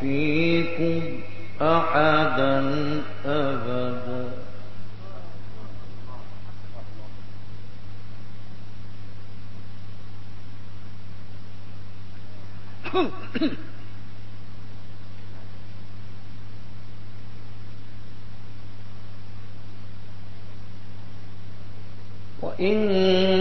فيكم أحدا أبدا. وإن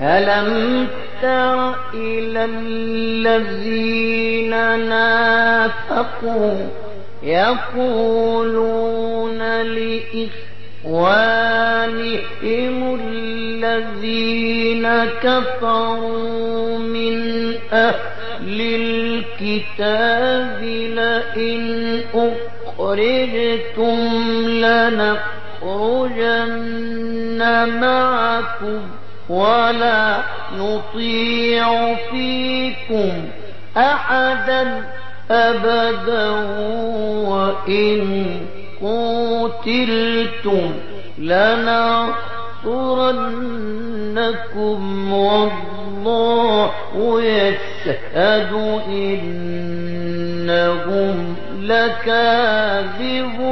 ألم تر إلى الذين نافقوا يقولون لإخوانهم الذين كفروا من أهل الكتاب لئن أخرجتم لنخرجن معكم ولا نطيع فيكم أحدا أبدا وإن قتلتم لننصرنكم والله يشهد إنهم لكاذبون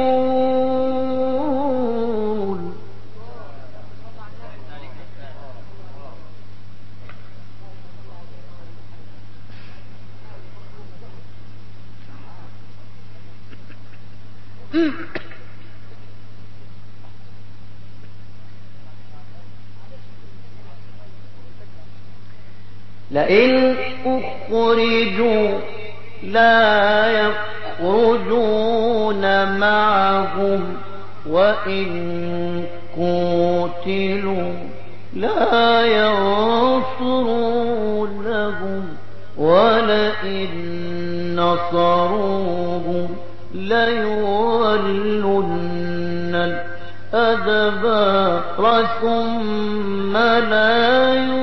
لئن أخرجوا لا يخرجون معهم وإن قتلوا لا ينصرونهم ولئن نصروهم ليولن الأدبار ثم لا ينصرون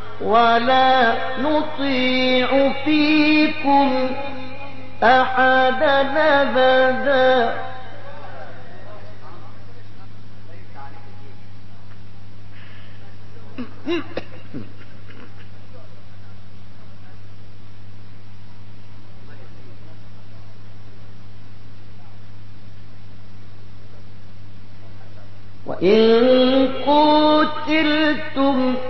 ولا نطيع فيكم أحدا أبدا. وإن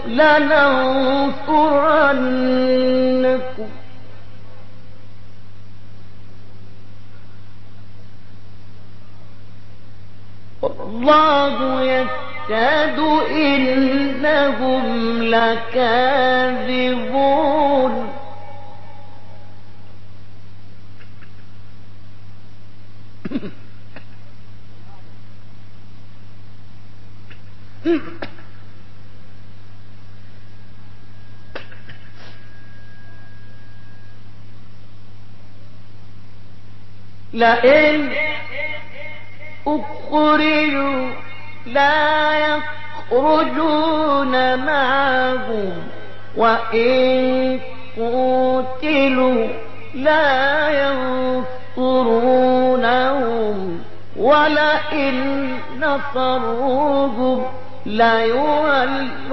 لننصرنكم والله يشهد إنهم لكاذبون. لئن أخرجوا لا يخرجون معهم وإن قتلوا لا ينصرونهم ولئن نصروهم ليولن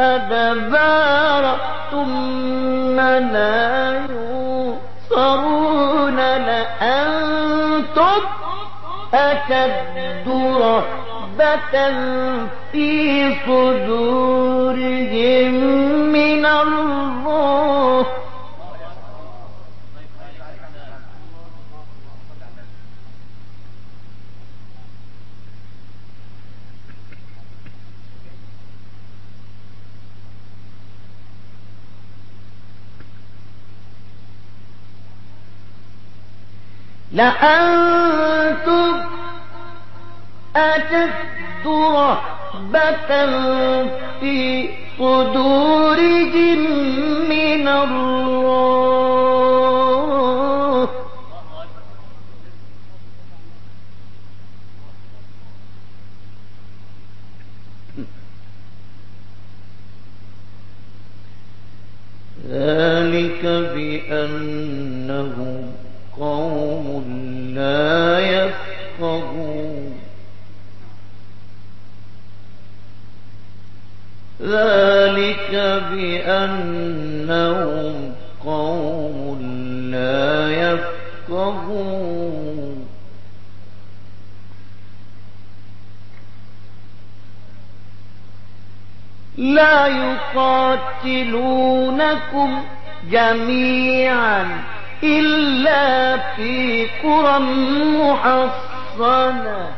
الأدبار ثم لا ينصرون لأنتم أشد رهبة في صدورهم من الله لأنتم أشد رهبة في صدورهم من الله. ذلك بأنهم قوم لا يفقهون. ذلك بأنهم قوم لا يفقهون. لا يقاتلونكم جميعا. إلا في قرى محصنة.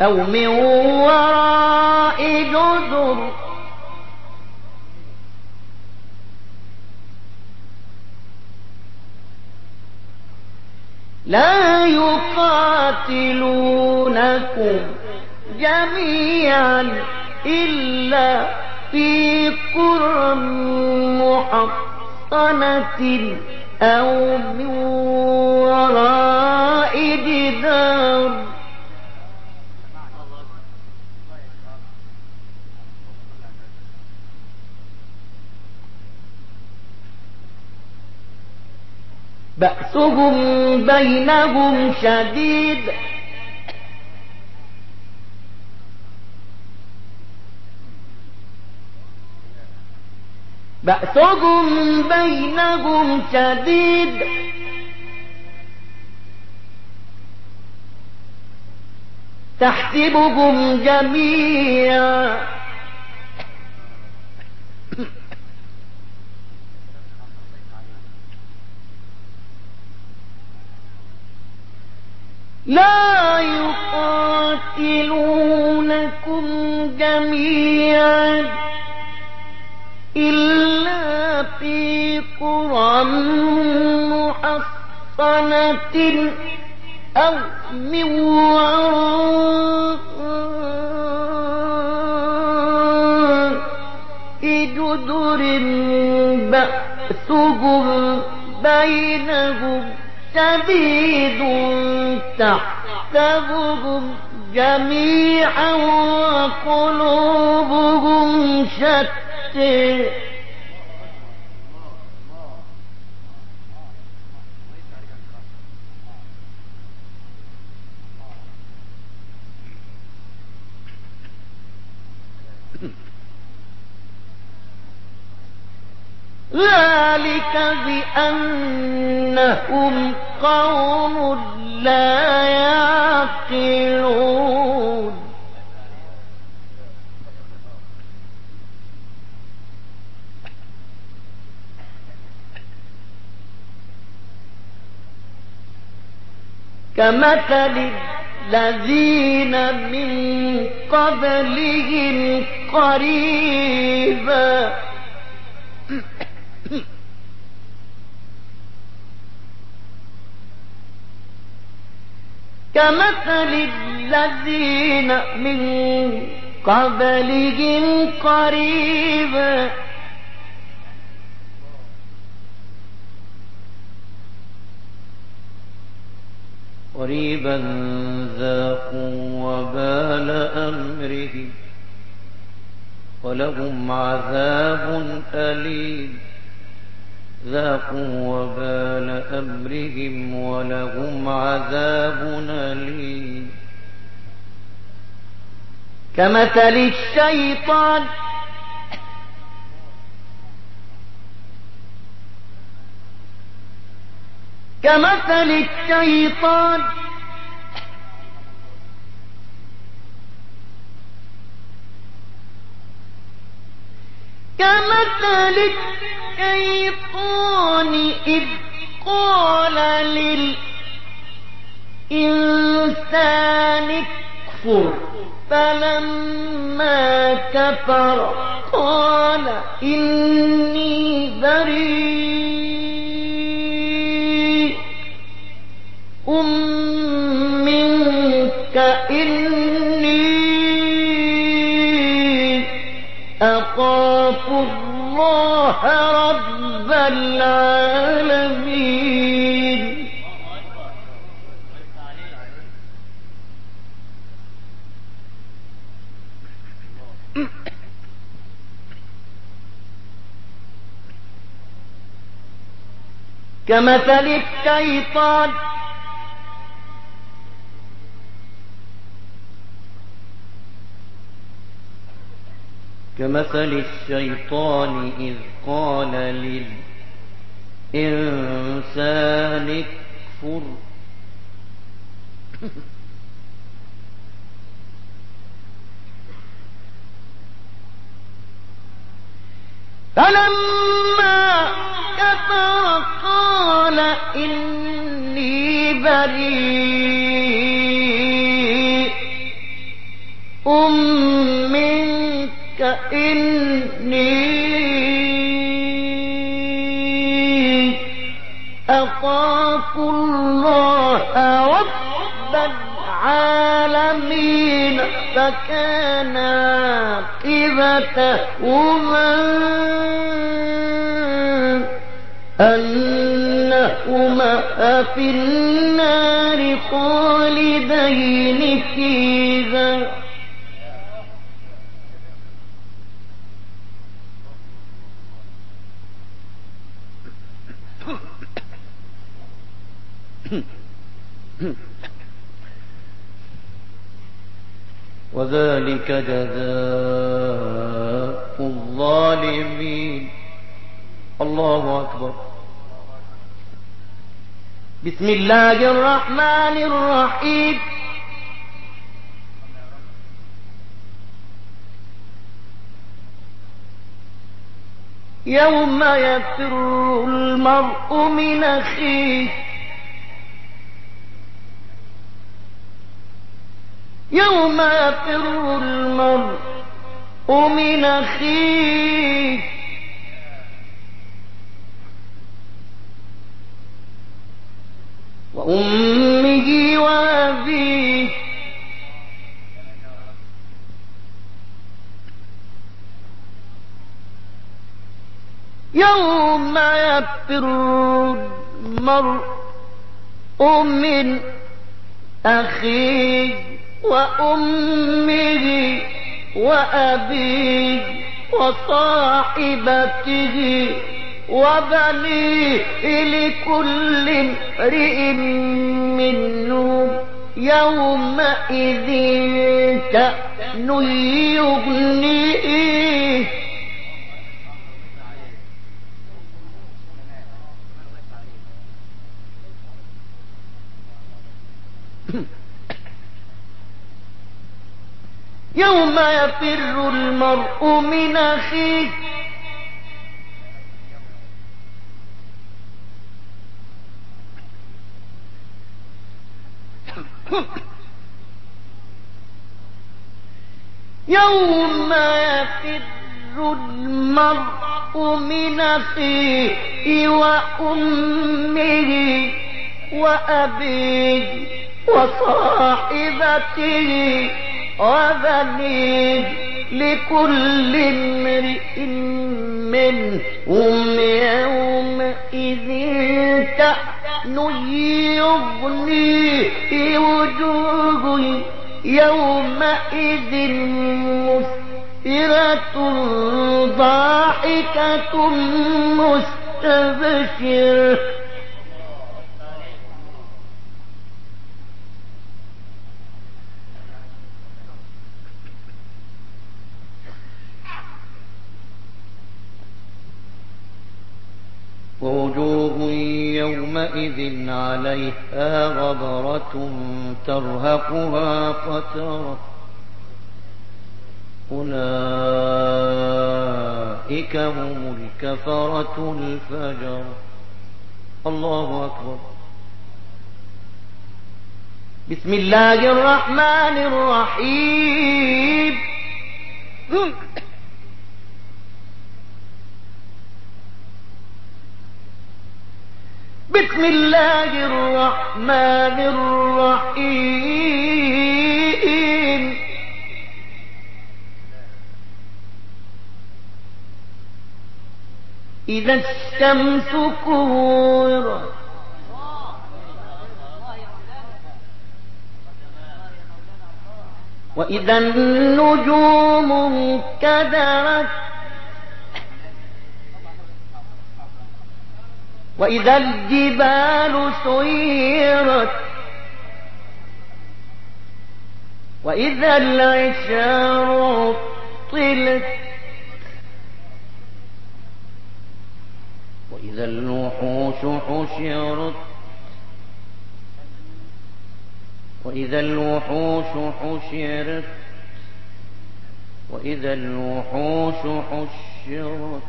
أو من وراء جدر لا يقاتلونكم جميعا. إلا في قرى محصنة أو من وراء جدار. بأسهم بينهم شديد بأسهم بينهم شديد. تحسبهم جميعا. لا يقاتلونكم جميعا إلا في قرى محصنة أو من وراء جدر بأسهم بينهم شديد تحسبهم جميعا وقلوبهم شتى ذلك بأنهم قوم لا يعقلون. كمثل الذين من قبلهم قريبا كمثل الذين من قبلهم قريبا قريبا ذاقوا وبال أمرهم ولهم عذاب أليم. ذاقوا وبال أمرهم ولهم عذاب أليم. كمثل الشيطان كمثل الشيطان كمثل الشيطان إذ قال للإنسان اكفر. فلما كفر قال إني بريء العالمين. كمثل الشيطان. كمثل الشيطان إذ قال للإنسان اكفر. فلما فكان عاقبتهما أنهما في النار خالدين فيها. وذلك جزاء الظالمين. الله أكبر. بسم الله الرحمن الرحيم. يوم يفر المرء من أخيه. يوم يفر المرء من أخيه وأمه وأبيه. يوم يفر المرء من أخيه. وأمه وأبيه وصاحبته وبنيه لكل امرئ منهم يومئذ شأن يغنيه يوم يفر المرء من أخيه. يوم يفر المرء من أخيه وأمه وأبيه وصاحبته. وبنيه لكل امرئ منهم يومئذ شأن يغنيه وجوه يومئذ مسفرة ضاحكة مستبشرة ووجوه يومئذ عليها غبرة ترهقها قترة. أولئك هم الكفرة الفجر. الله أكبر. بسم الله الرحمن الرحيم. بسم الله الرحمن الرحيم. إذا الشمس كورت. وإذا النجوم انكدرت. وإذا الجبال سيرت وإذا العشار طلت وإذا الوحوش حشرت وإذا الوحوش حشرت وإذا الوحوش حشرت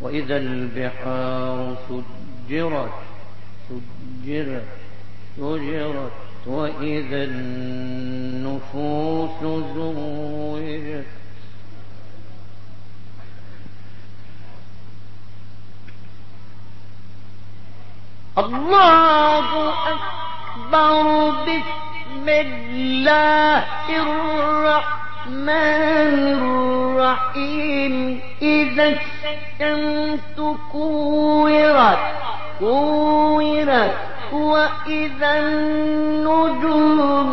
وإذا البحار سجرت سجرت سجرت وإذا النفوس زوجت. الله أكبر بسم الله الرحمن الرحيم. إذا الشمس كورت كورت وإذا النجوم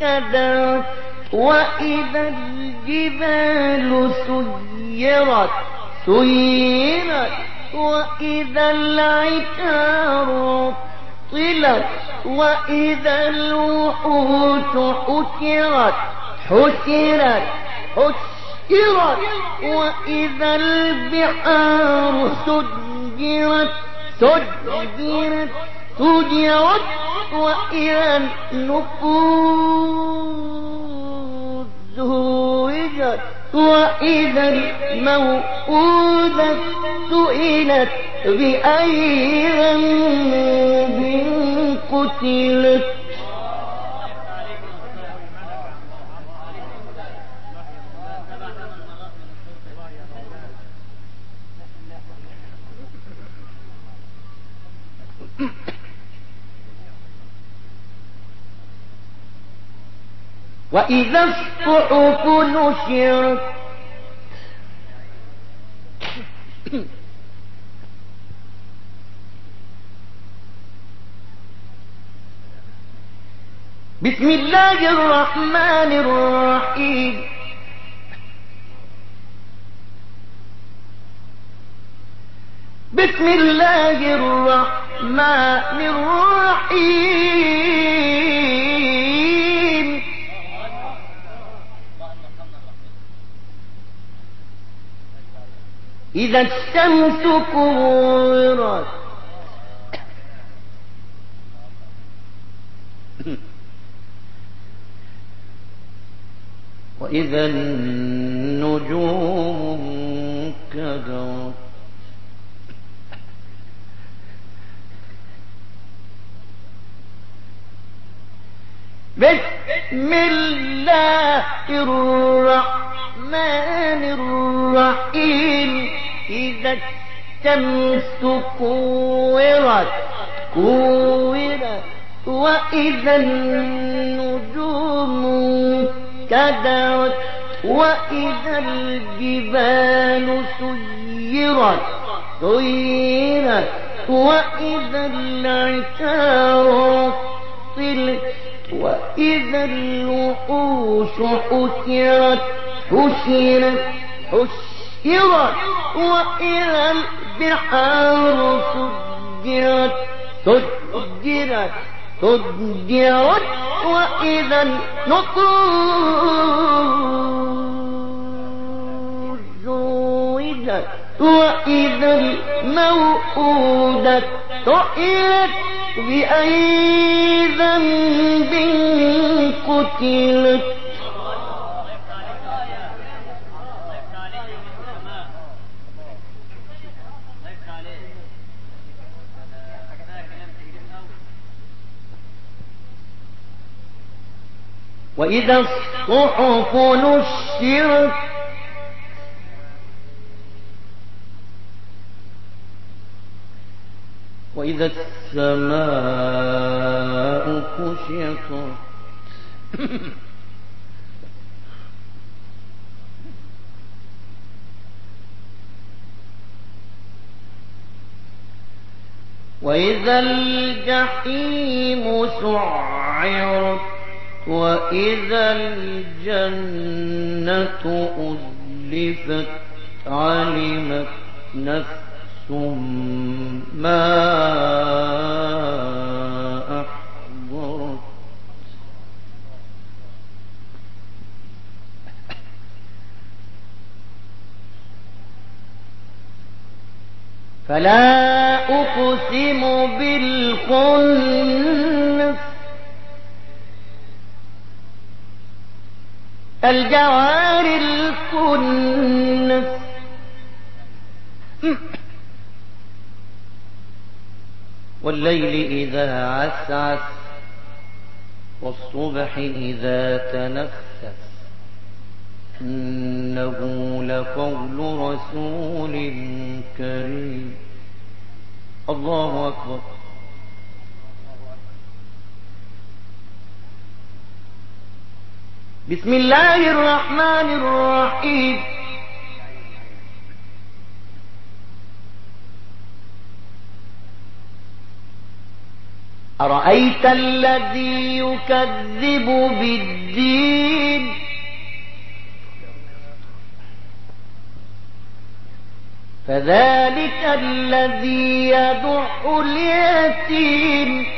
كدرت وإذا الجبال سيرت سيرت وإذا العشار عطلت وإذا الوحوش حشرت حشرت حشرت وإذا البحار سجرت سجرت سجرت. وإذا النفوس زوجت وإذا الموءودة سئلت بأي ذنب قتلت؟ وإذا الصحف نشرت بسم الله الرحمن الرحيم بسم الله الرحمن الرحيم إذا الشمس كورت. وإذا النجوم كدرت بسم الله الرحمن الرحيم. إذا الشمس كورت كورت. وإذا النجوم كدرت وإذا الجبال سيرت سيرت. وإذا العشار عطلت وإذا الوحوش حشرت حشرت حشرت. وإذا البحار سجرت. سجرت. سجرت. وإذا النطور زوجت. وإذا الموءودة سئلت بأي ذنب قتلت. وإذا الصحف نشرت وإذا السماء كشطت وإذا الجحيم سعرت وإذا الجنة أزلفت علمت نفس ما أحضرت فلا أقسم بالخنس الجوار الكنس والليل إذا عسعس والصبح إذا تنفس. إنه لقول رسول كريم. الله أكبر. بسم الله الرحمن الرحيم. أرأيت الذي يكذب بالدين؟ فذلك الذي يدع اليتيم.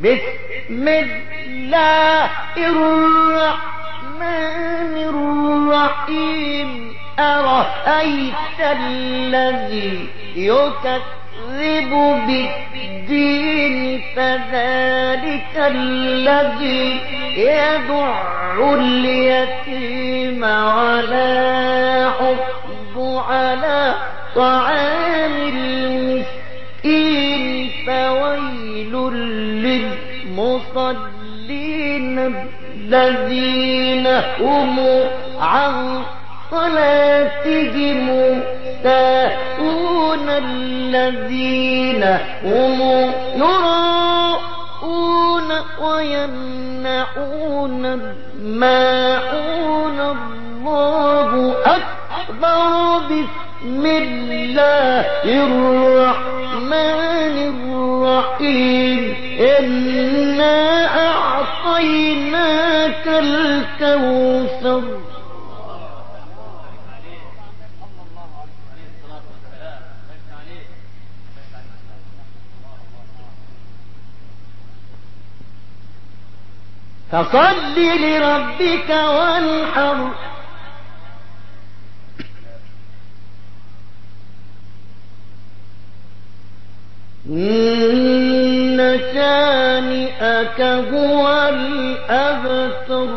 بسم الله الرحمن الرحيم أرأيت الذي يكذب بالدين الدين فذلك الذي يدع اليتيم ولا حفظ على طعام المسكين فويل للمصلين الذين هم عن صلاتهم ساءون الذين هم يراءون ويمنعون الماعون. الله أكبر بسم الله الرحمن الرحيم. فصل لربك وانحر. إن شانئك هو الأبتر.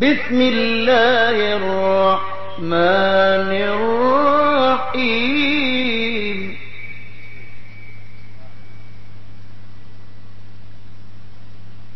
بسم الله الرحمن الرحيم.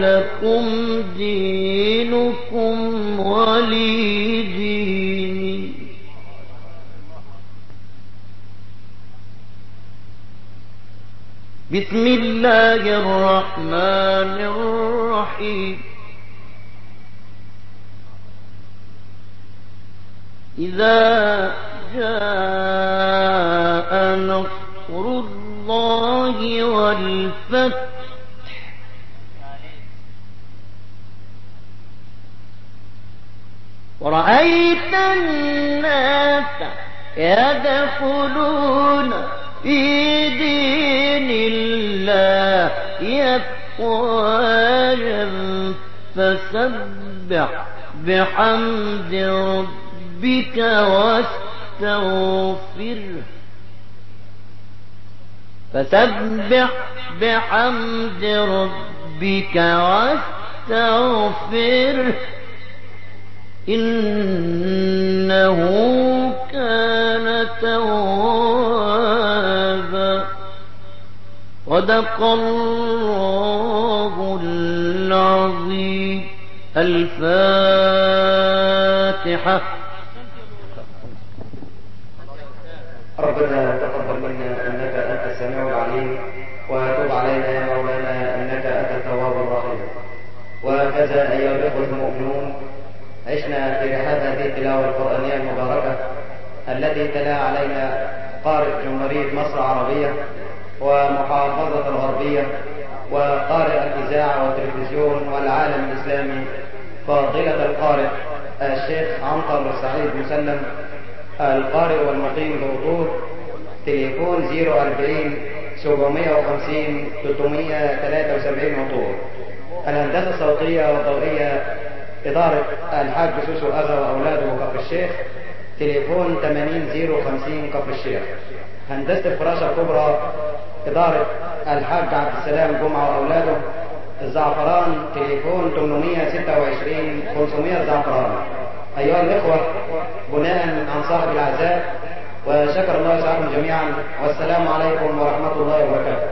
لكم ورأيت الناس يدخلون في دين الله يفواجا فسبح بحمد ربك واستغفره. فسبح بحمد ربك واستغفره. إنه كان توابا. صدق الله العظيم. الفاتحة. ربنا تقبل منا إنك أنت السميع العليم وتب علينا يا مولانا إنك أنت التواب الرحيم. وكذا أيها الإخوة المؤمنون عشنا في رحاب هذه التلاوه القرآنية المباركة التي تلا علينا قارئ جمهوريه مصر العربيه ومحافظة الغربية وقارئ الإذاعة والتلفزيون والعالم الإسلامي فاضله القارئ الشيخ عنتر سعيد مسلم القارئ والمقيم بوضوح تليفون 040 750 373 وطور الهندسة الصوتية والضوئية إدارة الحاج سوسو أغا وأولاده وكفر الشيخ. تليفون 80050 كفر الشيخ. هندسة الفراشة الكبرى إدارة الحاج عبد السلام جمعة وأولاده. الزعفران تليفون 826 500 زعفران. أيها الإخوة بناء عن صاحب العزاء وشكر الله سعادكم جميعا. والسلام عليكم ورحمة الله وبركاته.